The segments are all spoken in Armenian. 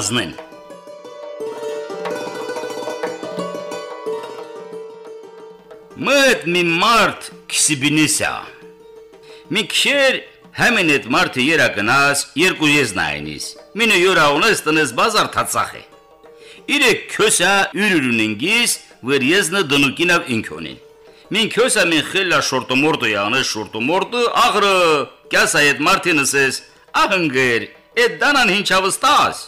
կնազնեն։ Մդ մի մարդ քսիբինիսա։ Մի քեր Համեն այդ մարդը երակնաս երկու եզնայինիս։ Մինը յուրա ունես տնես բազար թացախե։ Իրե քյոսա յուրուրունինգիս վեր եզնը դնուկինավ ինքոնին։ Մին քյոսա մին խելա շորտոմորտո յանը շորտոմորտո աղրը կյասա այդ մարդինսես ահնգեր այդ դանան հինչավստաս։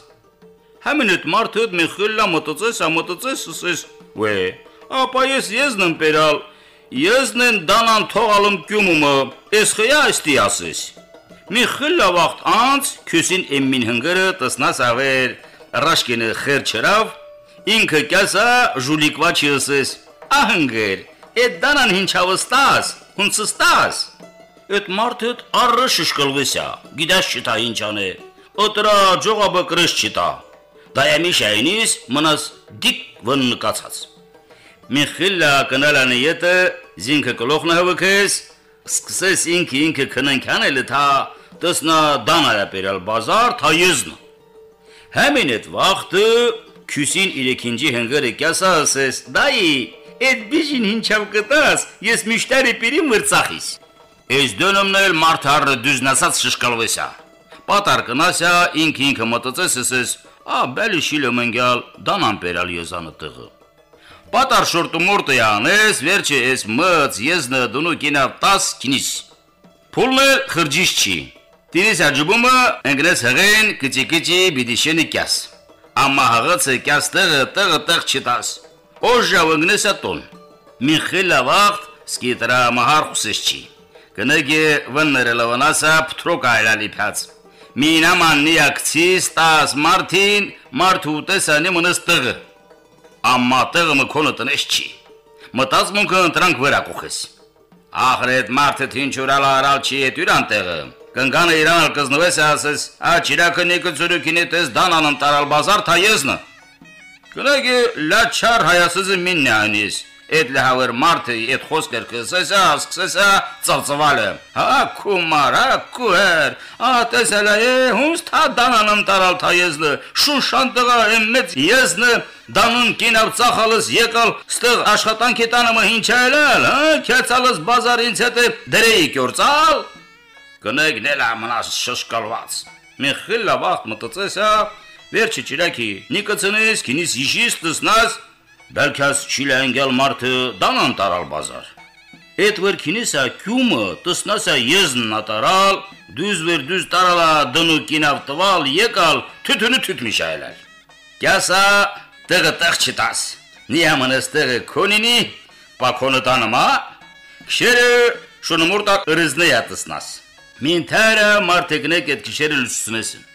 Համեն այդ մարդը մին խելա մտածես ամտածես սես վե ապա ես եզնն պերալ Եզնեն դանան թողալım գյումումը, ես խյա աստի ասես։ Մի խլա վաղտ անց քյուսին եմմին հնգրը տսնաս ավեր, ռաշկինը խեր չրավ, ինքը կյասա ժուլիկվա չյսես, ահնգեր, էդ դանան հինչավստաս, հունցստաս։ Էդ մարդըտ առը շշկլվեսյա, գիդաշ չտա ինչան է, օտրա ջողաբը կրշ չտա, դայամի շայնիս մնաս դիք վն նկացած։ Միխիլա կնալանը յետը զինքը կլոխնը հավքես, սկսես ինքը ինքը քննքանել թա տսնա դանալա պերալ բազար թա եզնը։ Համին այդ վախտը քյուսին իրեքինջի հնգերը կյասա ասես, դայի, այդ բիժին հինչավ կտաս, ես միշտարի պիրի մրցախիս։ Ես դոնումնել մարդարը դուզնասած շշկալվեսա։ Պատար կնասյա ինքը ինքը մտածես ասես, ա բելի շիլը մնգյալ դանան պերալ եզանը տղը։ Պատար շորտու մորտը յանես, վերջը ես մծ, եզնը դունու կինավ 10 քինիս։ Փուլը խրջիշ չի։ Տինիս աջուբումը ընգնես հղեն կճի-կճի բիդիշենի կյաս։ Ամա հղացը կյաս տեղը տեղը տեղ չտաս։ Օժա վնգնես ատոն։ Միխիլա վաղտ սկիտրա մահար խուսես չի։ Կնեգե վնները լվանասա պտրոկ այլալի պյաց։ Մինաման նիակցիս տաս մարդին մարդու տեսանի մնս տեղը ամմա տեղը մքոնը տնես չի։ Մտած մունքը ընտրանք վրա կուխես։ Ախրետ մարդը թինչուրալ արալ չի է դյուրան տեղը։ Կնկանը իրանալ կզնվես ասես, ա ճիրակը նիկը ծուրուքինի տես դանանն տարալ բազար թա եզնը։ Կնագի լաչար հայասызը մինն անիս այդ լհավեր մարդը այդ խոսքեր կսեսա, սկսեսա ծծվալը։ Հա կումար, հա կուհեր, ա տեսելա է հունց թա դանանım տարալ թա եզնը, շուշան տղա եմ մեծ եզնը դանուն կինավ ծախալս եկալ ստեղ աշխատանքի տանումը հինչայելել, հա քեցալս բազարինց հետ դրեի կյորցալ։ Կնեգնել ամնաս շշկալված։ Միխիլ լավախտ մտածեսա, վերջի ճիրակի, նիկցնես, քինիս իշիս տսնաս, Բելքաս չիլանգել մարդը դանան տարալ բազար։ Այդ վերքինիսա քյումը տսնասա եզն նատարալ, դուզ վեր դուզ տարալա դնու կինավ տվալ, եկալ թութունը թութ միշայլալ։ Կյասա տեղը տեղ չտաս։ Նիամանս տեղը քոնինի, պակոնը տանմա, քշերը շունմուրտա ըրզնեյա տսնաս։ Մինթարը մարդեկնեք այդ քշերը լուսնեսին։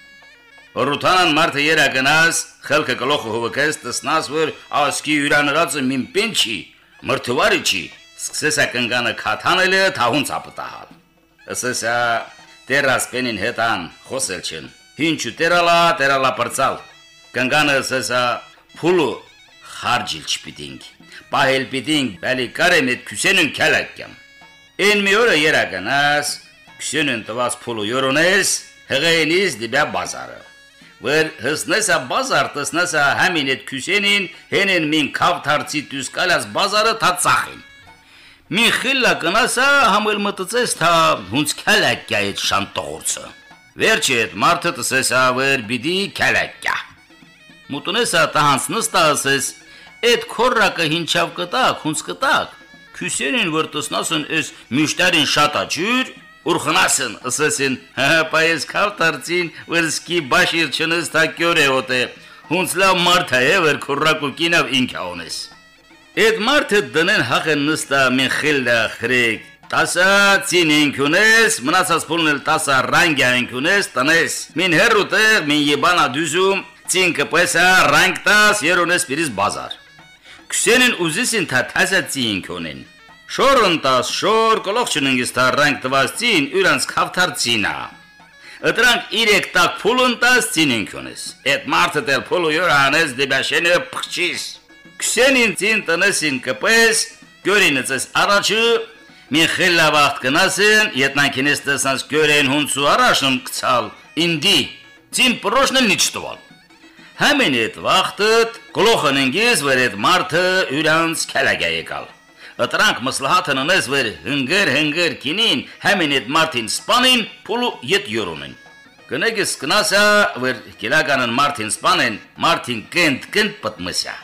Ռութանան մարդը երակնաս, խելքը գլոխը հովկես տսնաս որ ասկի հյուրանրածը մին պենչի, մրթվարի չի, սկսեսա կնգանը քաթանելը թահուն ցապտահալ։ Ասեսա տերաս պենին հետան խոսել չեն։ Հինչու տերալա, տերալա բրցալ։ Կնգանը ասեսա փուլու խարջիլ չպիտինք։ Պահել պիտինք, բալի կարեմ այդ քուսենուն քալակյամ։ Են մի օրը երակնաս, քուսենուն տված փուլու յորոնես, հղենից դիբա բազարը որ հսնեսա բազար տսնեսա համին այդ քուսենին հենեն մին քավթարցի դուս կալած բազարը թացախին մի խիլա կնասա համել մտածես թա հունց քալակյա այդ շանտողորցը վերջի այդ մարդը տսեսա վեր բիդի քալակյա մուտնեսա տահանց նստասես այդ քորրակը հինչավ կտակ հունց կտակ քուսենին որ տսնասն էս միշտարին շատ աճուր Ուրխնասն ասասին, հա պայես քավտարցին վերսկի բաշիր չնս թակյոր է օտե։ Հունց լավ մարդ է վեր քուրակու կինավ ինքա ունես։ Այդ մարդը դնեն հախեն նստա մին խիլդա խրիկ։ Տասա ցին ինքունես, մնացած փուլն էլ տասա ռանգյա ինքունես, տնես։ Մին հերուտե մին եբանա դուզում, ցին կպեսա ռանգ տաս երոնես պիրիս բազար։ Քսենին ուզիսին թա թասա ցին ինքունեն։ Շորընտաս շոր կլող չննգիս թարրանք տվածին ուրանց քավթարցինա։ Ըտրանք իրեք տակ փուլընտաս ցինինքունես։ Այդ մարդը դել փուլու յուր անես դիբաշենը փխչիս։ Քսենին ցին տնեսին կպես, գորինցես առաջը մի խելավախտ կնասեն, ետնանքինես տեսած գորեն հունցու առաջն կցալ։ Ինդի ցին պրոշնել նիչտվալ։ Համեն այդ վախտը գլոխն ընկես վեր այդ մարդը յուրանց քալագա եկալ։ Ատրանք մսլահատն ունես վեր հնգեր հնգեր կինին համեն այդ մարդին սպանին փուլու յետ յորոնեն։ Կնեգես կնասա վեր կիլականն մարդին սպանեն մարդին կենտ կենտ պատմսյա։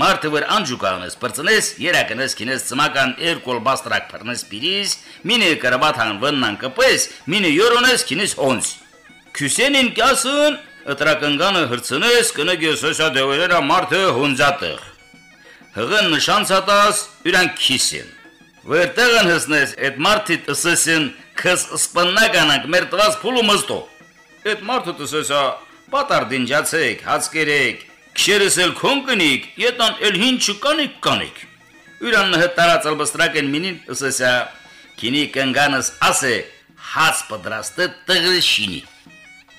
Մարդը վեր անջուկանես բրծնես երակնես կինես ծմական երկոլ բաստրակ փռնես պիրիս մինը կարաբաթան վննան կպես մինը յորոնես կինես հոնց Քյուսենին կասուն Ыտրակնգանը հրցնես կնգես հսա դեվերա մարդը հունձատեղ։ Հղն նշանցատաս յուրան քիսին։ Վերտեղն հսնես այդ մարդի տսեսին քս սպննականանք մեր տված փուլու մստո։ Այդ մարդը տսեսա պատար դինջացեք, հացկերեք, քշերս էլ քոնկնիկ, յետան էլ հին չկանիկ կանիկ։ Յուրան հտարած ալբստրակեն մինին տսեսա քինի կնգանս ասե հաց պատրաստը տղրշինի։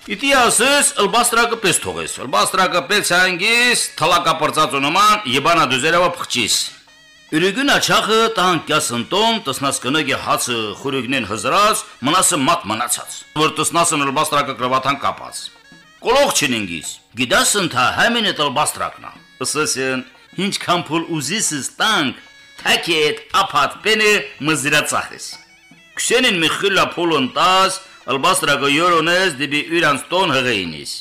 Իտի ասես, ըլբաստրակը պես թողես, ըլբաստրակը պես հանգիս, թլակապրծածու նման, եբանա դուզերավա պխչիս։ Ուրիգուն աչախը տան կյասնտոն, տսնաս կնգի հացը խուրիգնեն հզրած, մնասը մատ մնացած, որ տսնասն ըլբաստրակը կրվատան կապած։ Կոլող չնինգիս, գիդաս ընթա համին էտ ըլբաստրակնա։ Ըսեսեն, հինչ կամպուլ ուզիսս տանք, թակի էտ ապատ պենը մզիրացախես։ Քսենին միխիլա փոլոն տաս, Ալբաստրակը յորոնես դիբի իրանց տոն հղեինիս։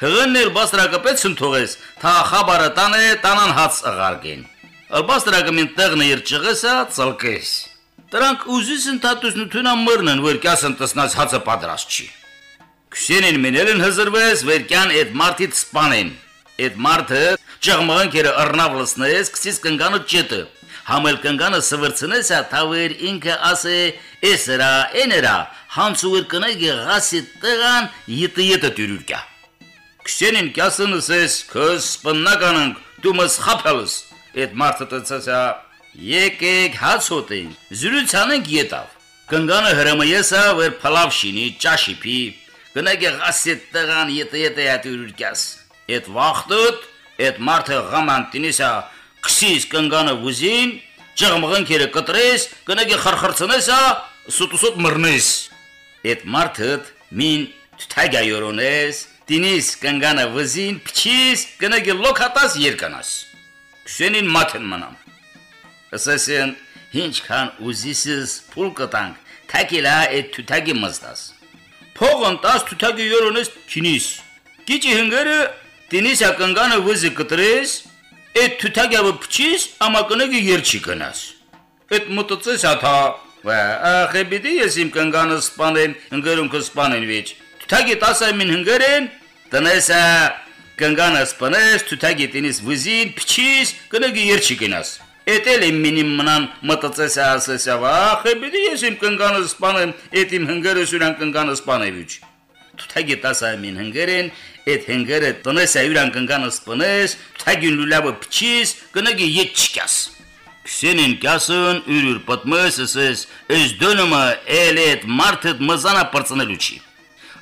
Հղնն էլ բաստրակը պես ընդողես, թա խաբարը տանը տանան հաց աղարգեն։ Ալբաստրակը մին տեղն իր ճղեսա ծալկես։ Դրանք ուզիսն տատուսնությունա մռնն, որ կյասն տսնած հացը պատրաստ չի։ Քսենին մինելն հզրվես, որ կյան այդ մարդից սպանեն։ Այդ մարդը ճղմղան կերը առնավ լսնես, քսիս կնգանը ճետը համել կնգանը սվրցնես է թավեր ինքը ասե էսրա էներա հանցուր կնեգի գասի տղան յետը յետը դյուրուրկա քսենին կասնսես քս սպնականանք դու մս խափելս այդ մարդը տծասա եկեք հացոտին զրուցանենք յետավ կնգանը հրամայեսա վեր փլավ շինի ճաշիփի կնեգի գասի տղան յետը յետը դյուրուրկաս այդ վախտոտ այդ մարդը գամանտինիսա քսիս կնգանը վուզին, ճղմղնքերը կտրես, կնագի խրխրցնեսա, սուտուսուտ մռնես։ Այդ մարդըդ մին թագայորոնես, դինիս կնգանը վզին, փչիս, կնագի լոքատաս երկանաս։ Քսենին մաթեն մնամ։ Ասասեն, ինչքան ուզիսս փուլ կտանք, թակիլա այդ թութագի մստաս։ Փողն տաս թութագի յորոնես քինիս։ Գիճի հնգերը դինիս ակնգանը վզի կտրես, Այդ թութագավը փչիս, ամակնեգը երջի կնաս։ Այդ մտածես աթա, վա, ախե բիդի ես իմ կնգանը սպանեն, ընկերում կսպանեն վիճ։ Թութագի տասայմին հնգերեն, տնեսա կնգանը սպանես, թութագի տնիս վզին, փչիս, կնեգը երջի կնաս։ Էտել իմ մինիմ մնան մտածես ասեսա, վա, ախե բիդի ես իմ կնգանը սպանեմ, այդ իմ հնգերը սուրան կնգանը սպանե վիճ։ Թութագի տասայմին հնգերեն, այդ հենգերը տնես այրան կնկանը սպնես, թագին լուլավը փչիս, կնագի ետ չկաս։ Քսենին կասն ուրուր պատմես ասես, ես դոնումը էլ այդ մարդդ մզանա պրծնելու չի։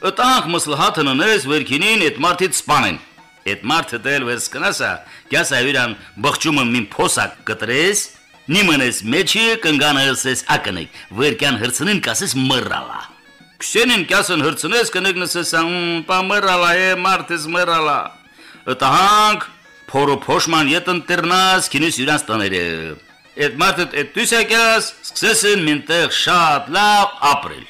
Ըտանք մսլհաթն ունես վերքինին այդ մարդից սպանեն։ Այդ մարդը դել վերս կնասա, կյաս այրան բղճումը մին փոսակ կտրես, նիմանես մեջի կնկանը ասես ակնիկ, վերքյան հրցնին կասես մռալա։ Քսենին կասն հրցնես կնգնսեսան պամերալա է մարտես մերալա ըտահանք փորո փոշման յետն տրնաս քինիս յուրանց տաները այդ մարտը այդ դուսակյաս սկսեսին մինտեղ շատ լավ ապրել